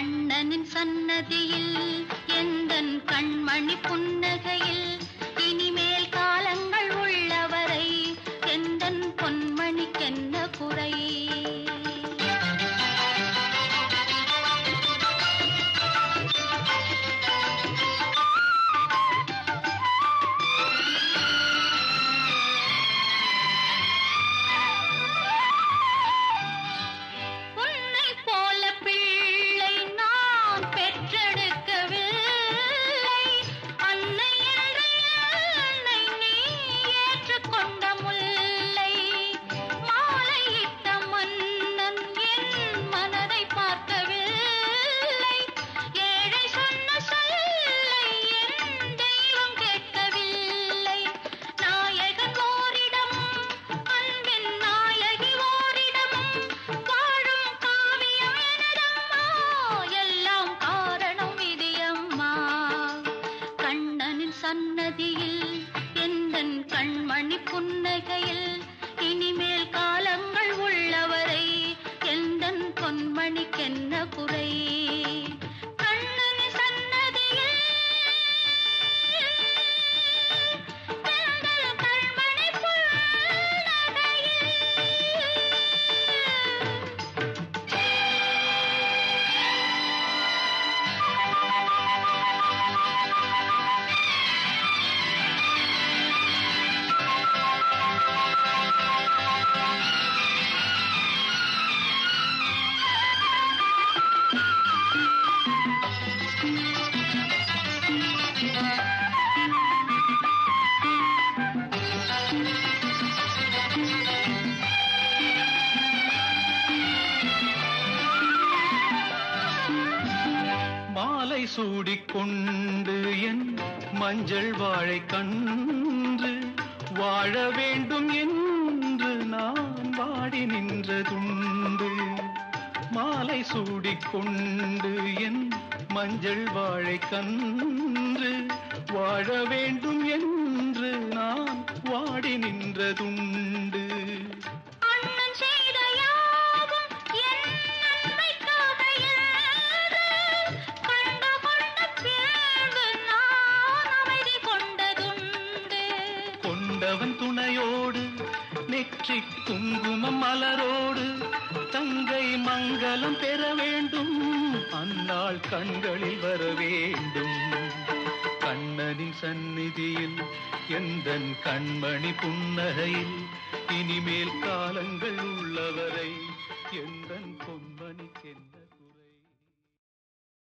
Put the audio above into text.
கண்ணனின் சன்னதியில் எந்தன் கண்மணி புன்னகையில் புரை மாலை சூடிக்கொண்டு என் மஞ்சள் வாழை கன்று வாழ வேண்டும் என்று நான் வாடி நின்றதுண்டு. மாலை சூடிக்கொண்டு என் மஞ்சள் வாழை கன்று வாழ வேண்டும் என்று நான் வாடி நின்றதுண்டு. கொண்டவன் துணையோடு நெற்றி குங்குமம் மலரோடு தங்கை மங்களம் பெற வேண்டும். அந்நாள் கண்களில் வர வேண்டும். கண்ணனின் சந்நிதியில் எந்த கண்மணி புன்னகையில் இனிமேல் காலங்கள்